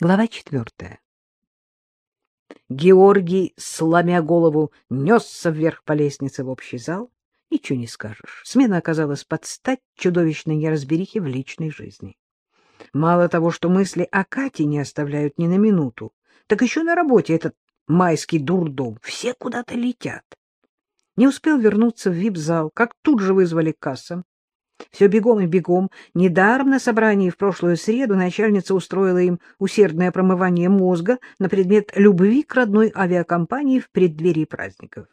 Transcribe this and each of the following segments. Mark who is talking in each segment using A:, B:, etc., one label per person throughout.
A: Глава четвертая. Георгий, сломя голову, несся вверх по лестнице в общий зал. Ничего не скажешь. Смена оказалась под стать чудовищной неразберихе в личной жизни. Мало того, что мысли о Кате не оставляют ни на минуту, так еще на работе этот майский дурдом. Все куда-то летят. Не успел вернуться в вип-зал, как тут же вызвали к кассам. Все бегом и бегом. Недаром на собрании в прошлую среду начальница устроила им усердное промывание мозга на предмет любви к родной авиакомпании в преддверии праздников.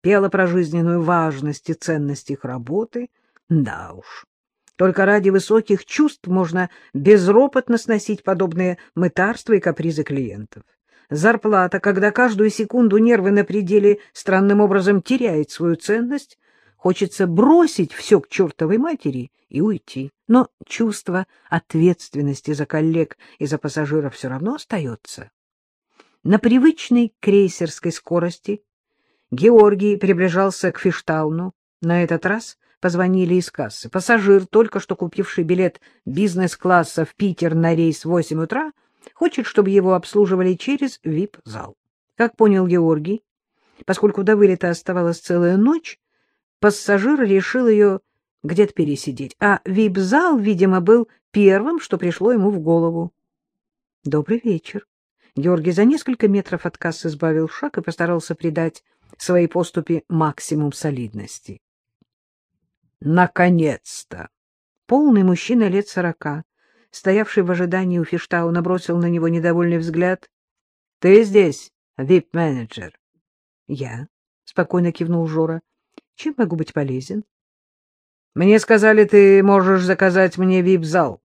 A: Пела про жизненную важность и ценность их работы. Да уж. Только ради высоких чувств можно безропотно сносить подобные мытарства и капризы клиентов. Зарплата, когда каждую секунду нервы на пределе странным образом теряет свою ценность, Хочется бросить все к чертовой матери и уйти. Но чувство ответственности за коллег и за пассажиров все равно остается. На привычной крейсерской скорости Георгий приближался к Фиштауну. На этот раз позвонили из кассы. Пассажир, только что купивший билет бизнес-класса в Питер на рейс в 8 утра, хочет, чтобы его обслуживали через вип-зал. Как понял Георгий, поскольку до вылета оставалась целая ночь, пассажир решил ее где-то пересидеть, а вип-зал, видимо, был первым, что пришло ему в голову. — Добрый вечер. Георгий за несколько метров от кассы сбавил шаг и постарался придать своей поступе максимум солидности. Наконец-то! Полный мужчина лет сорока, стоявший в ожидании у Фиштауна, бросил на него недовольный взгляд. — Ты здесь, вип-менеджер? — Я, — спокойно кивнул Жора. Чем могу быть полезен? — Мне сказали, ты можешь заказать мне вип-зал.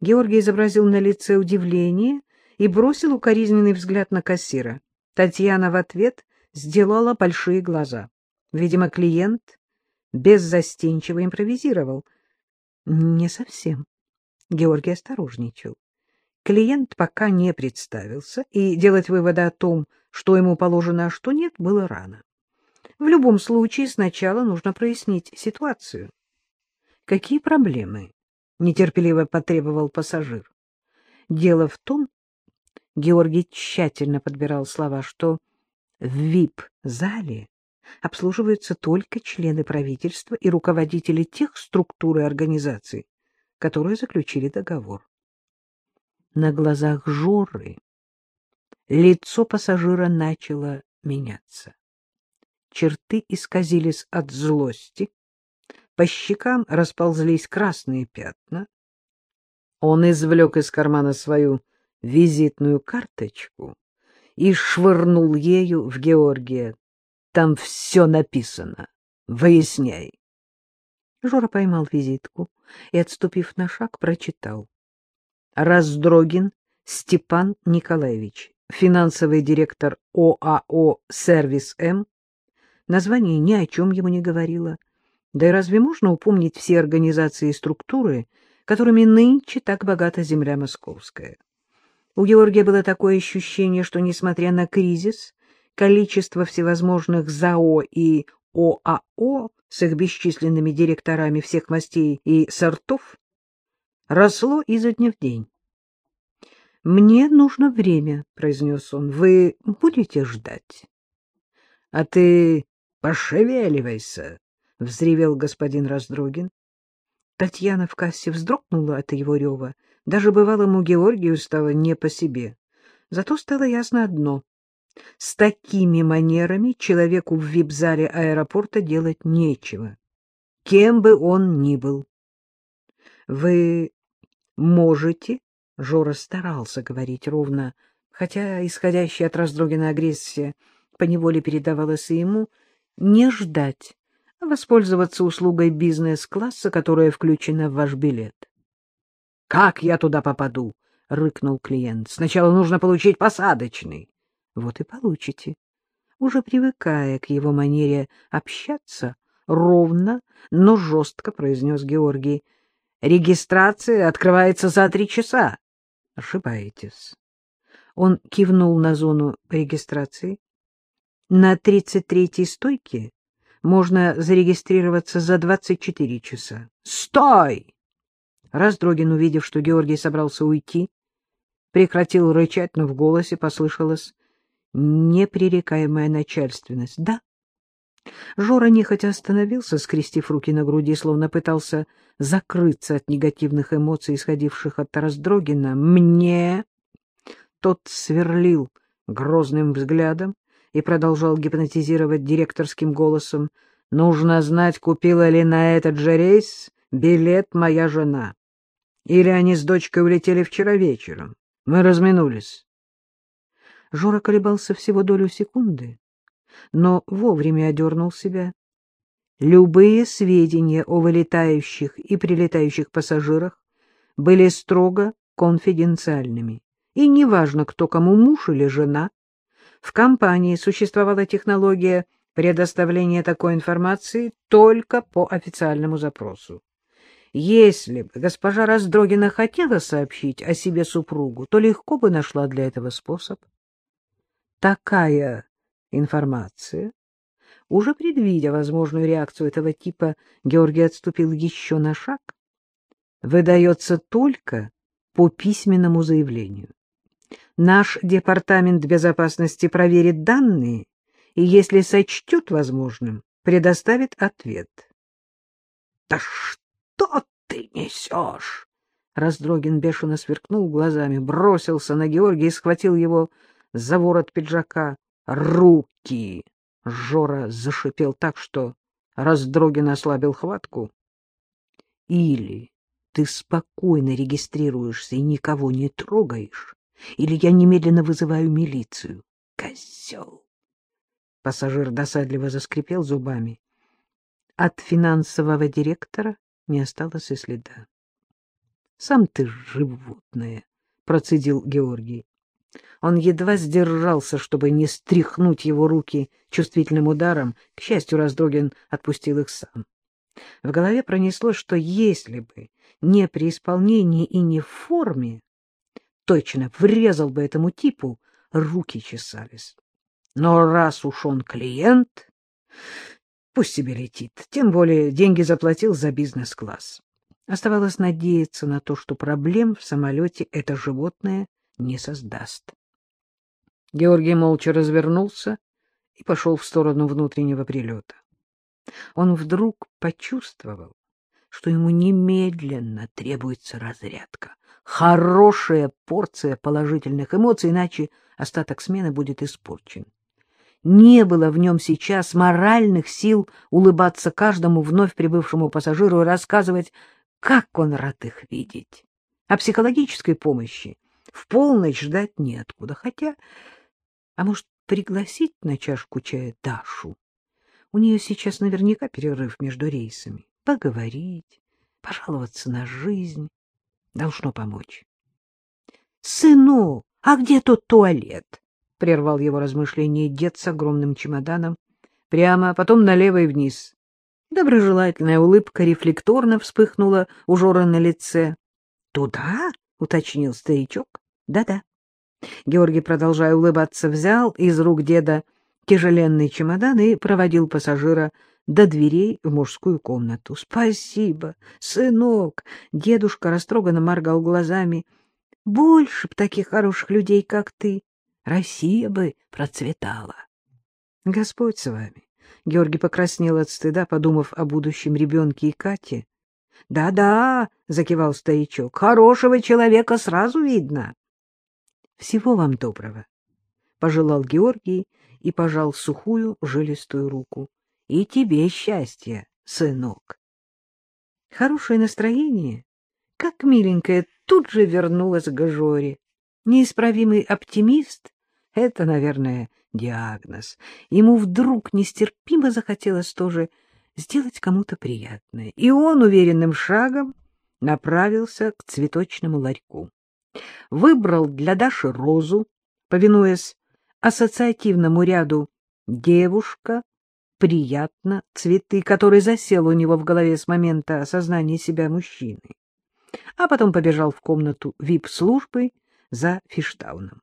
A: Георгий изобразил на лице удивление и бросил укоризненный взгляд на кассира. Татьяна в ответ сделала большие глаза. Видимо, клиент беззастенчиво импровизировал. — Не совсем. Георгий осторожничал. Клиент пока не представился, и делать выводы о том, что ему положено, а что нет, было рано. В любом случае сначала нужно прояснить ситуацию. Какие проблемы? нетерпеливо потребовал пассажир. Дело в том, Георгий тщательно подбирал слова, что в ВИП-зале обслуживаются только члены правительства и руководители тех структур и организаций, которые заключили договор. На глазах Жоры лицо пассажира начало меняться черты исказились от злости, по щекам расползлись красные пятна. Он извлек из кармана свою визитную карточку и швырнул ею в Георгия. Там все написано. Выясняй. Жора поймал визитку и, отступив на шаг, прочитал. Раздрогин Степан Николаевич, финансовый директор ОАО «Сервис М», Название ни о чем ему не говорило. Да и разве можно упомнить все организации и структуры, которыми нынче так богата земля московская? У Георгия было такое ощущение, что, несмотря на кризис, количество всевозможных ЗАО и ОАО с их бесчисленными директорами всех мастей и сортов росло изо дня в день. — Мне нужно время, — произнес он. — Вы будете ждать? — А ты Пошевеливайся! — взревел господин Раздрогин. Татьяна в кассе вздрогнула от его рева. Даже бывалому Георгию стало не по себе. Зато стало ясно одно. С такими манерами человеку в вип-зале аэропорта делать нечего, кем бы он ни был. — Вы можете? — Жора старался говорить ровно, хотя исходящая от Раздрогина агрессия поневоле передавалась и ему — не ждать, а воспользоваться услугой бизнес-класса, которая включена в ваш билет. — Как я туда попаду? — рыкнул клиент. — Сначала нужно получить посадочный. — Вот и получите. Уже привыкая к его манере общаться, ровно, но жестко произнес Георгий. — Регистрация открывается за три часа. — Ошибаетесь. Он кивнул на зону регистрации. На 33-й стойке можно зарегистрироваться за 24 часа. «Стой!» Раздрогин, увидев, что Георгий собрался уйти, прекратил рычать, но в голосе послышалась непререкаемая начальственность. — Да. Жора нехотя остановился, скрестив руки на груди, словно пытался закрыться от негативных эмоций, исходивших от Раздрогина. «Мне...» Тот сверлил грозным взглядом и продолжал гипнотизировать директорским голосом. «Нужно знать, купила ли на этот же рейс билет моя жена. Или они с дочкой улетели вчера вечером. Мы разминулись». Жора колебался всего долю секунды, но вовремя одернул себя. Любые сведения о вылетающих и прилетающих пассажирах были строго конфиденциальными. И неважно, кто кому муж или жена, в компании существовала технология предоставления такой информации только по официальному запросу. Если бы госпожа Раздрогина хотела сообщить о себе супругу, то легко бы нашла для этого способ. Такая информация, уже предвидя возможную реакцию этого типа, Георгий отступил еще на шаг, выдается только по письменному заявлению. Наш департамент безопасности проверит данные и, если сочтет возможным, предоставит ответ. — Да что ты несешь? Раздрогин бешено сверкнул глазами, бросился на Георгия и схватил его за ворот пиджака. «Руки!» — Жора зашипел так, что Раздрогин ослабил хватку. «Или ты спокойно регистрируешься и никого не трогаешь, или я немедленно вызываю милицию. Козел!» Пассажир досадливо заскрипел зубами. От финансового директора не осталось и следа. — Сам ты животное, — процедил Георгий. Он едва сдержался, чтобы не стряхнуть его руки чувствительным ударом. К счастью, Раздрогин отпустил их сам. В голове пронеслось, что если бы не при исполнении и не в форме, точно врезал бы этому типу, руки чесались. Но раз уж он клиент, пусть себе летит, тем более деньги заплатил за бизнес-класс. Оставалось надеяться на то, что проблем в самолете это животное не создаст. Георгий молча развернулся и пошел в сторону внутреннего прилета. Он вдруг почувствовал, что ему немедленно требуется разрядка, хорошая порция положительных эмоций, иначе остаток смены будет испорчен. Не было в нем сейчас моральных сил улыбаться каждому вновь прибывшему пассажиру и рассказывать, как он рад их видеть. О психологической помощи в полночь ждать неоткуда, хотя а может, пригласить на чашку чая Дашу? У нее сейчас наверняка перерыв между рейсами. Поговорить, пожаловаться на жизнь. Должно помочь. — Сыну, а где тот туалет? — прервал его размышление дед с огромным чемоданом. Прямо, потом налево и вниз. Доброжелательная улыбка рефлекторно вспыхнула у Жора на лице. — Туда? — уточнил старичок. Да — Да-да. Георгий, продолжая улыбаться, взял из рук деда тяжеленный чемодан и проводил пассажира до дверей в мужскую комнату. — Спасибо, сынок! — дедушка растроганно моргал глазами. — Больше б таких хороших людей, как ты. Россия бы процветала. — Господь с вами! Георгий покраснел от стыда, подумав о будущем ребенке и Кате. «Да — Да-да, — закивал старичок, — хорошего человека сразу видно. — Всего вам доброго, — пожелал Георгий и пожал сухую жилистую руку. — И тебе счастья, сынок. Хорошее настроение, как миленькое, тут же вернулось к Жоре. Неисправимый оптимист — это, наверное, диагноз. Ему вдруг нестерпимо захотелось тоже сделать кому-то приятное, и он уверенным шагом направился к цветочному ларьку выбрал для Даши розу, повинуясь ассоциативному ряду «девушка», «приятно», «цветы», который засел у него в голове с момента осознания себя мужчины. А потом побежал в комнату вип-службы за Фиштауном.